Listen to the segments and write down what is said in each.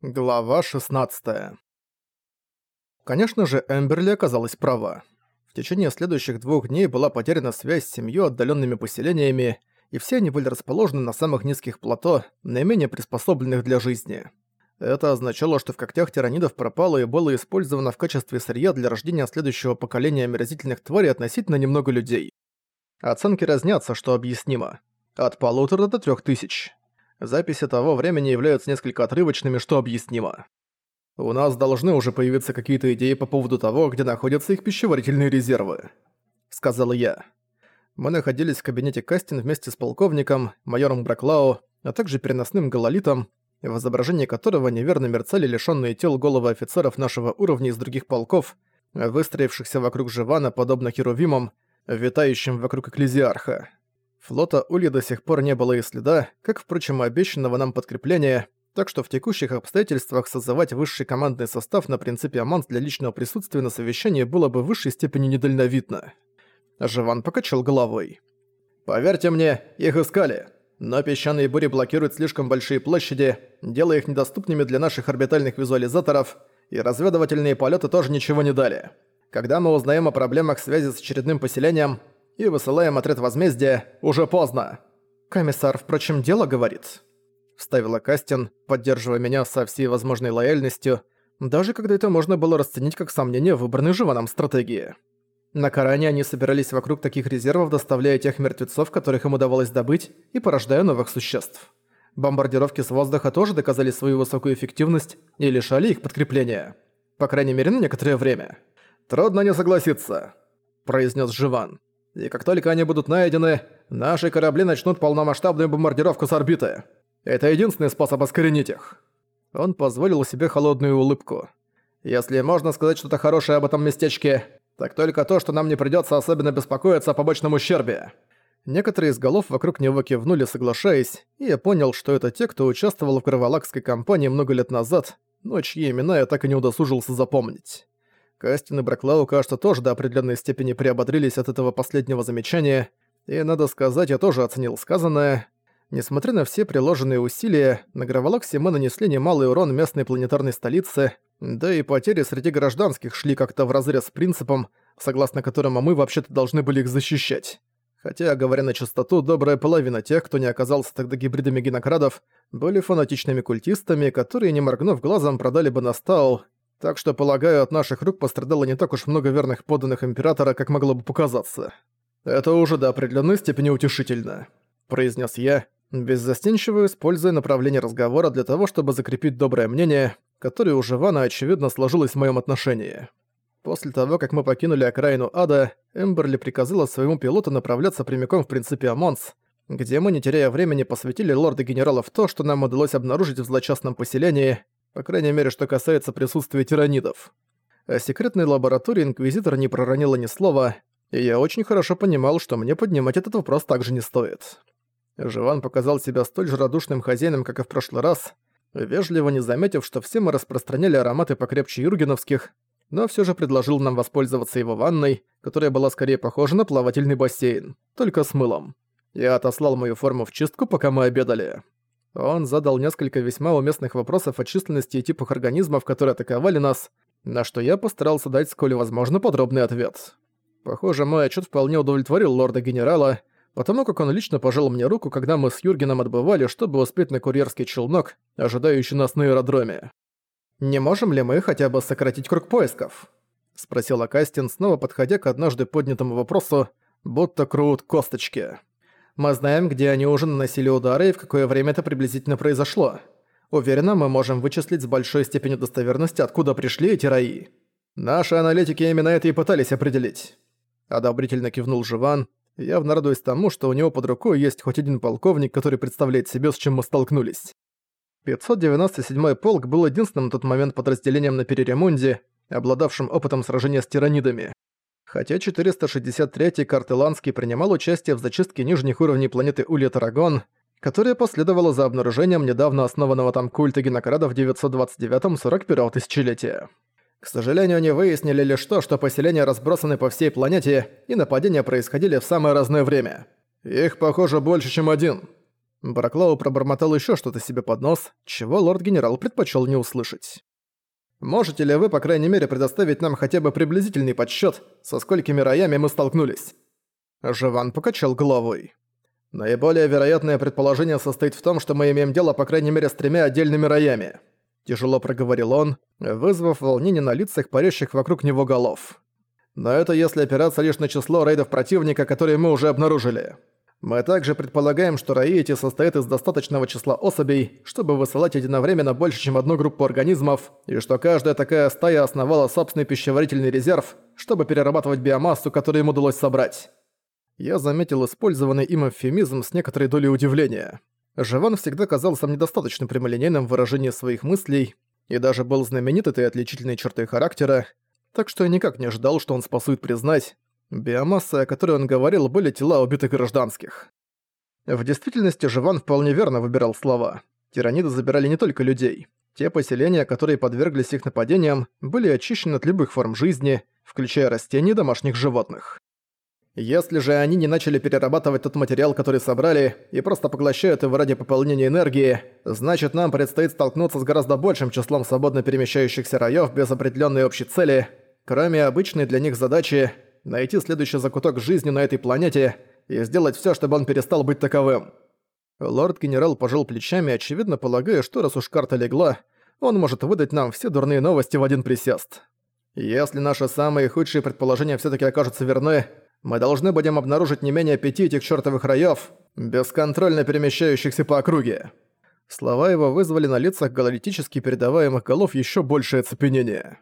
Глава 16 Конечно же, Эмберли оказалась права. В течение следующих двух дней была потеряна связь с семью отдаленными поселениями, и все они были расположены на самых низких плато, наименее приспособленных для жизни. Это означало, что в когтях тиранидов пропало и было использовано в качестве сырья для рождения следующего поколения омерзительных тварей относительно немного людей. Оценки разнятся, что объяснимо. От полутора до трех тысяч. Записи того времени являются несколько отрывочными, что объяснимо. У нас должны уже появиться какие-то идеи по поводу того, где находятся их пищеварительные резервы», — сказал я. Мы находились в кабинете Кастин вместе с полковником, майором Браклау, а также переносным гололитом, в изображении которого неверно мерцали лишённые тел головы офицеров нашего уровня из других полков, выстроившихся вокруг Живана, подобно херувимам, витающим вокруг Экклезиарха. Флота Улья до сих пор не было и следа, как, впрочем, обещанного нам подкрепления, так что в текущих обстоятельствах созывать высший командный состав на принципе Аманс для личного присутствия на совещании было бы в высшей степени недальновидно. Живан покачал головой. «Поверьте мне, их искали. Но песчаные бури блокируют слишком большие площади, делая их недоступными для наших орбитальных визуализаторов, и разведывательные полеты тоже ничего не дали. Когда мы узнаем о проблемах связи с очередным поселением, и высылаем отряд возмездия, уже поздно. Комиссар, впрочем, дело говорит. Вставила Кастин, поддерживая меня со всей возможной лояльностью, даже когда это можно было расценить как сомнение в выбранной Живаном стратегии. На Коране они собирались вокруг таких резервов, доставляя тех мертвецов, которых им удавалось добыть, и порождая новых существ. Бомбардировки с воздуха тоже доказали свою высокую эффективность и лишали их подкрепления. По крайней мере, на некоторое время. «Трудно не согласиться», – произнес Живан и как только они будут найдены, наши корабли начнут полномасштабную бомбардировку с орбиты. Это единственный способ оскоренить их». Он позволил себе холодную улыбку. «Если можно сказать что-то хорошее об этом местечке, так только то, что нам не придётся особенно беспокоиться о побочном ущербе». Некоторые из голов вокруг него кивнули, соглашаясь, и я понял, что это те, кто участвовал в Кроволакской кампании много лет назад, но чьи имена я так и не удосужился запомнить. Кастин и Браклау, кажется, тоже до определенной степени приободрились от этого последнего замечания, и, надо сказать, я тоже оценил сказанное. Несмотря на все приложенные усилия, на Граволоксе мы нанесли немалый урон местной планетарной столице, да и потери среди гражданских шли как-то вразрез с принципом, согласно которому мы вообще-то должны были их защищать. Хотя, говоря на чистоту, добрая половина тех, кто не оказался тогда гибридами генокрадов, были фанатичными культистами, которые, не моргнув глазом, продали бы на Стаул, так что, полагаю, от наших рук пострадало не так уж много верных подданных Императора, как могло бы показаться. Это уже до определенной степени утешительно», — произнес я, беззастенчиво используя направление разговора для того, чтобы закрепить доброе мнение, которое у Живана, очевидно, сложилось в моем отношении. После того, как мы покинули окраину ада, Эмберли приказала своему пилоту направляться прямиком в принципе Амонс, где мы, не теряя времени, посвятили лорда-генерала в то, что нам удалось обнаружить в злочастном поселении, по крайней мере, что касается присутствия тиранидов. О секретной лаборатории Инквизитор не проронила ни слова, и я очень хорошо понимал, что мне поднимать этот вопрос также не стоит. Живан показал себя столь же радушным хозяином, как и в прошлый раз, вежливо не заметив, что все мы распространяли ароматы покрепче юргеновских, но все же предложил нам воспользоваться его ванной, которая была скорее похожа на плавательный бассейн, только с мылом. Я отослал мою форму в чистку, пока мы обедали. Он задал несколько весьма уместных вопросов о численности и типах организмов, которые атаковали нас, на что я постарался дать сколь возможно подробный ответ. Похоже, мой отчет вполне удовлетворил лорда-генерала, потому как он лично пожал мне руку, когда мы с Юргеном отбывали, чтобы успеть на курьерский челнок, ожидающий нас на аэродроме. «Не можем ли мы хотя бы сократить круг поисков?» — спросила Кастин, снова подходя к однажды поднятому вопросу, будто крут косточки. Мы знаем, где они уже наносили удары и в какое время это приблизительно произошло. Уверена, мы можем вычислить с большой степенью достоверности, откуда пришли эти раи. Наши аналитики именно это и пытались определить. Одобрительно кивнул Живан, явно радуясь тому, что у него под рукой есть хоть один полковник, который представляет себе, с чем мы столкнулись. 597-й полк был единственным на тот момент подразделением на Переремунде, обладавшим опытом сражения с тиранидами. Хотя 463-й Картеланский принимал участие в зачистке нижних уровней планеты Улья-Тарагон, которая последовала за обнаружением недавно основанного там культа генокрадов в 929-41 тысячелетия. К сожалению, они выяснили лишь то, что поселения разбросаны по всей планете, и нападения происходили в самое разное время. Их, похоже, больше, чем один. Бараклау пробормотал еще что-то себе под нос, чего лорд-генерал предпочел не услышать. «Можете ли вы, по крайней мере, предоставить нам хотя бы приблизительный подсчет, со сколькими роями мы столкнулись?» Живан покачал головой. «Наиболее вероятное предположение состоит в том, что мы имеем дело, по крайней мере, с тремя отдельными роями», тяжело проговорил он, вызвав волнение на лицах парящих вокруг него голов. «Но это если опираться лишь на число рейдов противника, которые мы уже обнаружили. Мы также предполагаем, что раи эти состоят из достаточного числа особей, чтобы высылать единовременно больше, чем одну группу организмов, и что каждая такая стая основала собственный пищеварительный резерв, чтобы перерабатывать биомассу, которую им удалось собрать. Я заметил использованный им эвфемизм с некоторой долей удивления. Живан всегда казался мне достаточно прямолинейным в выражении своих мыслей и даже был знаменит этой отличительной чертой характера, так что я никак не ожидал, что он способен признать, Биомасса, о которой он говорил, были тела убитых гражданских. В действительности Живан вполне верно выбирал слова. Тираниды забирали не только людей. Те поселения, которые подверглись их нападениям, были очищены от любых форм жизни, включая растений и домашних животных. Если же они не начали перерабатывать тот материал, который собрали, и просто поглощают его ради пополнения энергии, значит нам предстоит столкнуться с гораздо большим числом свободно перемещающихся райов без определенной общей цели, кроме обычной для них задачи найти следующий закуток жизни на этой планете и сделать все, чтобы он перестал быть таковым. Лорд-генерал пожал плечами, очевидно полагая, что раз уж карта легла, он может выдать нам все дурные новости в один присест. Если наши самые худшие предположения все таки окажутся верны, мы должны будем обнаружить не менее пяти этих чертовых раев, бесконтрольно перемещающихся по округе. Слова его вызвали на лицах гололитически передаваемых голов еще большее оцепенение.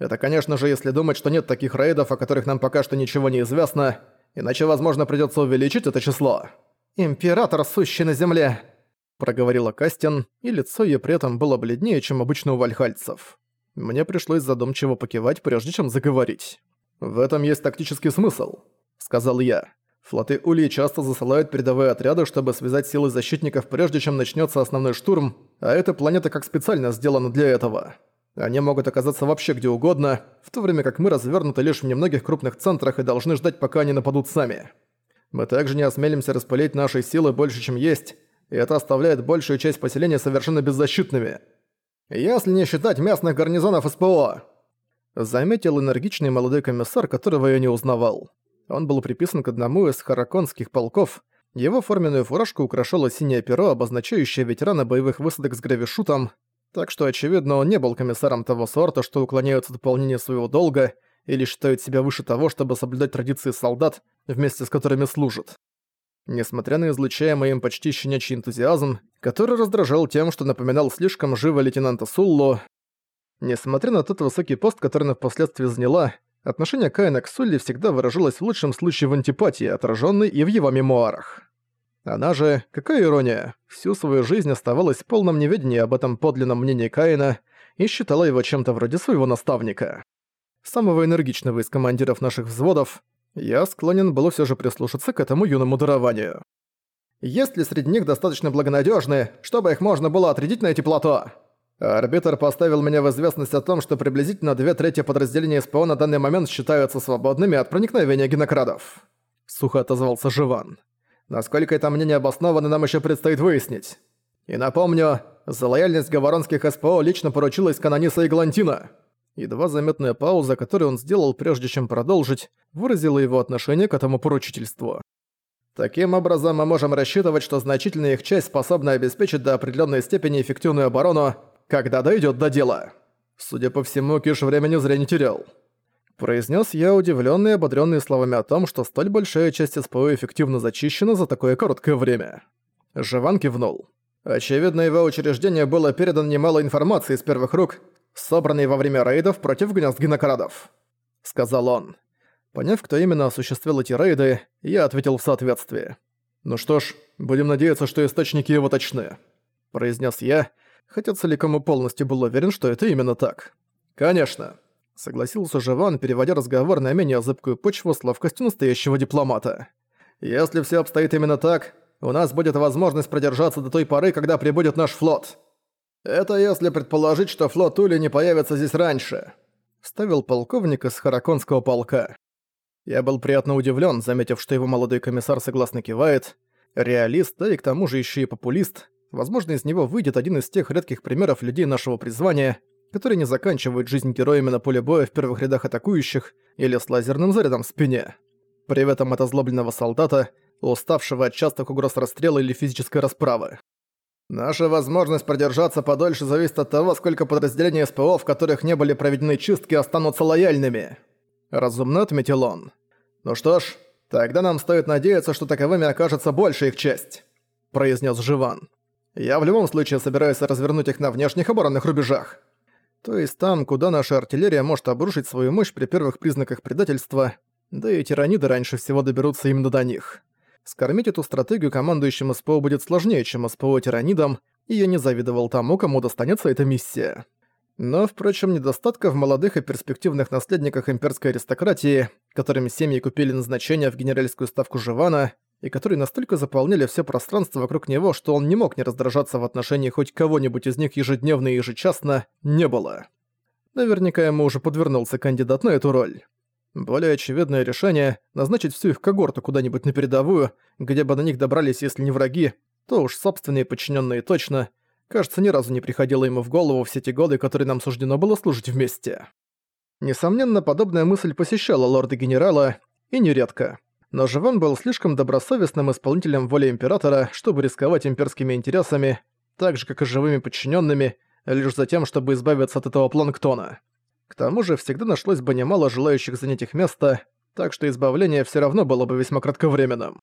Это, конечно же, если думать, что нет таких рейдов, о которых нам пока что ничего не известно, иначе, возможно, придётся увеличить это число. «Император, сущий на земле!» проговорила Кастин, и лицо её при этом было бледнее, чем обычно у вальхальцев. Мне пришлось задумчиво покивать, прежде чем заговорить. «В этом есть тактический смысл», — сказал я. Флоты Ульи часто засылают передовые отряды, чтобы связать силы защитников, прежде чем начнётся основной штурм, а эта планета как специально сделана для этого. Они могут оказаться вообще где угодно, в то время как мы развернуты лишь в немногих крупных центрах и должны ждать, пока они нападут сами. Мы также не осмелимся распылить наши силы больше, чем есть, и это оставляет большую часть поселения совершенно беззащитными. Если не считать местных гарнизонов СПО. Заметил энергичный молодой комиссар, которого я не узнавал. Он был приписан к одному из хараконских полков. Его форменную фуражку украшало синее перо, обозначающее ветерана боевых высадок с гравишутом, так что, очевидно, он не был комиссаром того сорта, что уклоняются от выполнения своего долга или считают себя выше того, чтобы соблюдать традиции солдат, вместе с которыми служат. Несмотря на излучаемый им почти щенячий энтузиазм, который раздражал тем, что напоминал слишком живо лейтенанта Суллу, несмотря на тот высокий пост, который она впоследствии заняла, отношение Каина к Сулли всегда выражалось в лучшем случае в антипатии, отраженной и в его мемуарах. Она же, какая ирония, всю свою жизнь оставалась в полном неведении об этом подлинном мнении Каина и считала его чем-то вроде своего наставника. Самого энергичного из командиров наших взводов, я склонен был все же прислушаться к этому юному дарованию. Есть ли среди них достаточно благонадежные, чтобы их можно было отрядить на эти плато? Арбитр поставил меня в известность о том, что приблизительно две трети подразделений СПО на данный момент считаются свободными от проникновения генокрадов. Сухо отозвался Живан. Насколько это мнение обосновано, нам еще предстоит выяснить. И напомню, за лояльность говоронских СПО лично поручилась канониса Иглантина. Едва заметная пауза, которую он сделал, прежде чем продолжить, выразила его отношение к этому поручительству. Таким образом, мы можем рассчитывать, что значительная их часть способна обеспечить до определенной степени эффективную оборону, когда дойдет до дела. Судя по всему, Киш времени зря не терял. Произнес я, удивленный и ободренный словами о том, что столь большая часть СПО эффективно зачищена за такое короткое время. Живан кивнул. Очевидно, его учреждению было передано немало информации из первых рук, собранной во время рейдов против гнезд гинокрадов. Сказал он. Поняв, кто именно осуществил эти рейды, я ответил в соответствии. «Ну что ж, будем надеяться, что источники его точны», – произнес я, хотя целиком и полностью был уверен, что это именно так. «Конечно», Согласился Живан, переводя разговор на менее зыбкую почву с ловкостью настоящего дипломата. «Если все обстоит именно так, у нас будет возможность продержаться до той поры, когда прибудет наш флот. Это если предположить, что флот Ули не появится здесь раньше», — вставил полковник из Хараконского полка. Я был приятно удивлен, заметив, что его молодой комиссар согласно кивает. Реалист, да и к тому же еще и популист. Возможно, из него выйдет один из тех редких примеров людей нашего призвания, которые не заканчивают жизнь героями на поле боя в первых рядах атакующих или с лазерным зарядом в спине. При этом от озлобленного солдата, уставшего от частых угроз расстрела или физической расправы. Наша возможность продержаться подольше зависит от того, сколько подразделений СПО, в которых не были проведены чистки, останутся лояльными. Разумно отметил он. Ну что ж, тогда нам стоит надеяться, что таковыми окажется больше их часть, произнес Живан. Я в любом случае собираюсь развернуть их на внешних оборонных рубежах. То есть там, куда наша артиллерия может обрушить свою мощь при первых признаках предательства, да и тираниды раньше всего доберутся именно до них. Скормить эту стратегию командующим СПО будет сложнее, чем СПО тиранидам, и я не завидовал тому, кому достанется эта миссия. Но, впрочем, недостатка в молодых и перспективных наследниках имперской аристократии, которыми семьи купили назначение в генеральскую ставку Живана, и которые настолько заполняли все пространство вокруг него, что он не мог не раздражаться в отношении хоть кого-нибудь из них ежедневно и ежечасно, не было. Наверняка ему уже подвернулся кандидат на эту роль. Более очевидное решение — назначить всю их когорту куда-нибудь на передовую, где бы на них добрались, если не враги, то уж собственные подчиненные точно. Кажется, ни разу не приходило ему в голову все те годы, которые нам суждено было служить вместе. Несомненно, подобная мысль посещала лорда-генерала, и нередко. Но Живан был слишком добросовестным исполнителем воли Императора, чтобы рисковать имперскими интересами, так же, как и живыми подчиненными, лишь за тем, чтобы избавиться от этого планктона. К тому же всегда нашлось бы немало желающих занять их место, так что избавление все равно было бы весьма кратковременным.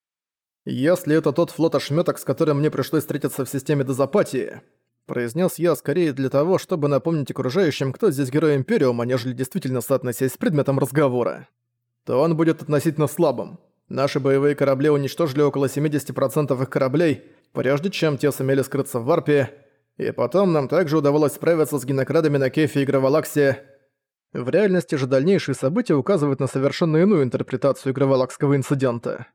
«Если это тот флот ошметок, с которым мне пришлось встретиться в системе дезапатии», произнес я скорее для того, чтобы напомнить окружающим, кто здесь герой Империума, нежели действительно соотносясь с предметом разговора, то он будет относительно слабым. Наши боевые корабли уничтожили около 70% их кораблей, прежде чем те сумели скрыться в варпе, и потом нам также удавалось справиться с генокрадами на Кефе и Гравалаксе, в реальности же дальнейшие события указывают на совершенно иную интерпретацию игровалакского инцидента.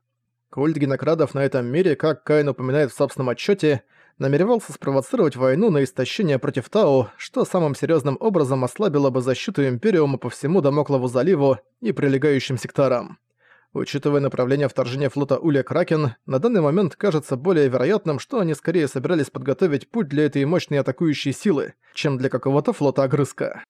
Культ генокрадов на этом мире, как Кайн упоминает в собственном отчете, намеревался спровоцировать войну на истощение против Тау, что самым серьезным образом ослабило бы защиту Империума по всему Дамоклову заливу и прилегающим секторам. Учитывая направление вторжения флота Улья Кракен, на данный момент кажется более вероятным, что они скорее собирались подготовить путь для этой мощной атакующей силы, чем для какого-то флота огрызка.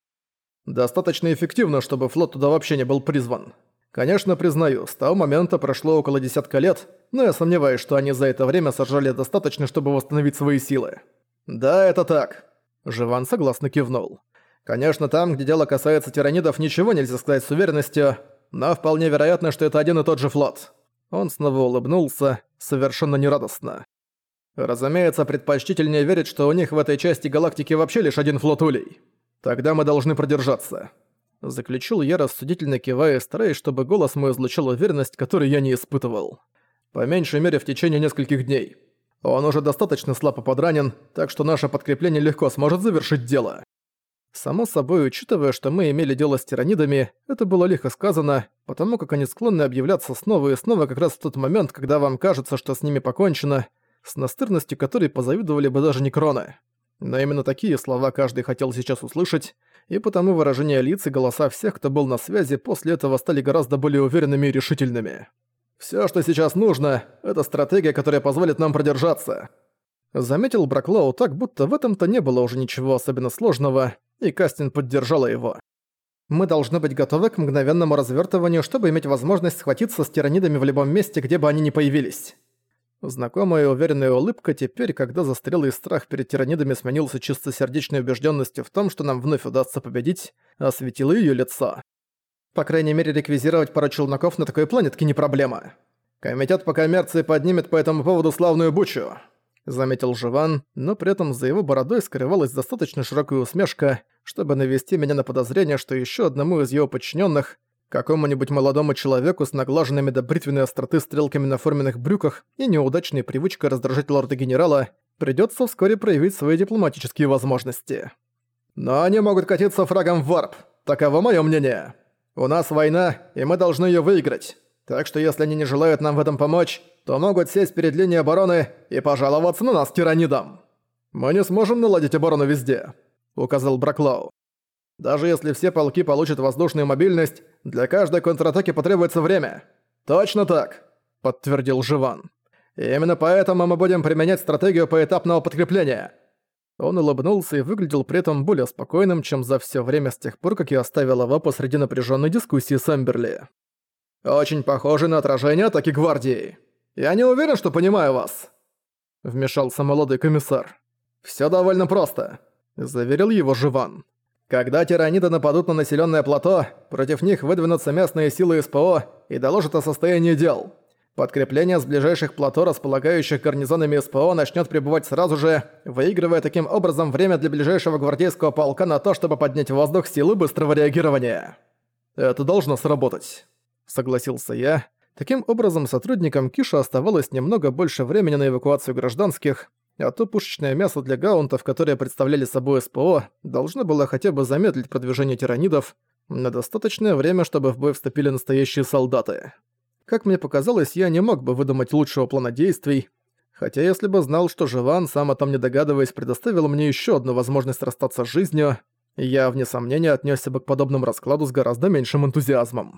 Достаточно эффективно, чтобы флот туда вообще не был призван. Конечно, признаю, с того момента прошло около десятка лет, но я сомневаюсь, что они за это время сожрали достаточно, чтобы восстановить свои силы. Да, это так. Живан согласно кивнул. Конечно, там, где дело касается тиранидов, ничего нельзя сказать с уверенностью, но вполне вероятно, что это один и тот же флот. Он снова улыбнулся, совершенно нерадостно. Разумеется, предпочтительнее верить, что у них в этой части галактики вообще лишь один флот улей. «Тогда мы должны продержаться», — заключил я, рассудительно кивая, стараясь, чтобы голос мой излучал уверенность, которой я не испытывал. По меньшей мере в течение нескольких дней. Он уже достаточно слабо подранен, так что наше подкрепление легко сможет завершить дело. Само собой, учитывая, что мы имели дело с тиранидами, это было легко сказано, потому как они склонны объявляться снова и снова как раз в тот момент, когда вам кажется, что с ними покончено, с настырностью которой позавидовали бы даже некроны. Но именно такие слова каждый хотел сейчас услышать, и потому выражения лиц и голоса всех, кто был на связи, после этого стали гораздо более уверенными и решительными. «Всё, что сейчас нужно, это стратегия, которая позволит нам продержаться». Заметил Браклоу так, будто в этом-то не было уже ничего особенно сложного, и Кастин поддержала его. «Мы должны быть готовы к мгновенному развертыванию, чтобы иметь возможность схватиться с тиранидами в любом месте, где бы они ни появились». Знакомая уверенная улыбка теперь, когда застрелый страх перед тиранидами сменился чистосердечной убежденностью в том, что нам вновь удастся победить, осветила ее лицо. По крайней мере, реквизировать пару челноков на такой планетке не проблема. Комитет по коммерции поднимет по этому поводу славную бучу. Заметил Живан, но при этом за его бородой скрывалась достаточно широкая усмешка, чтобы навести меня на подозрение, что еще одному из его подчиненных Какому-нибудь молодому человеку с наглаженными до бритвенной остроты стрелками на форменных брюках и неудачной привычкой раздражать лорда-генерала придётся вскоре проявить свои дипломатические возможности. Но они могут катиться фрагом в варп, таково моё мнение. У нас война, и мы должны её выиграть. Так что если они не желают нам в этом помочь, то могут сесть перед линией обороны и пожаловаться на нас тиранидам. Мы не сможем наладить оборону везде, указал Браклау. Даже если все полки получат воздушную мобильность, для каждой контратаки потребуется время. Точно так, подтвердил Живан. Именно поэтому мы будем применять стратегию поэтапного подкрепления». Он улыбнулся и выглядел при этом более спокойным, чем за все время с тех пор, как я оставил его посреди напряженной дискуссии с Эмберли. «Очень похоже на отражение атаки гвардии. Я не уверен, что понимаю вас», — вмешался молодой комиссар. «Всё довольно просто», — заверил его Живан. «Когда тираниды нападут на населённое плато, против них выдвинутся местные силы СПО и доложат о состоянии дел. Подкрепление с ближайших плато, располагающих гарнизонами СПО, начнет прибывать сразу же, выигрывая таким образом время для ближайшего гвардейского полка на то, чтобы поднять в воздух силы быстрого реагирования. «Это должно сработать», — согласился я. Таким образом, сотрудникам Киша оставалось немного больше времени на эвакуацию гражданских, а то пушечное мясо для гаунтов, которые представляли собой СПО, должно было хотя бы замедлить продвижение тиранидов на достаточное время, чтобы в бой вступили настоящие солдаты. Как мне показалось, я не мог бы выдумать лучшего плана действий, хотя если бы знал, что Живан, сам о том не догадываясь, предоставил мне еще одну возможность расстаться с жизнью, я, вне сомнения, отнесся бы к подобному раскладу с гораздо меньшим энтузиазмом.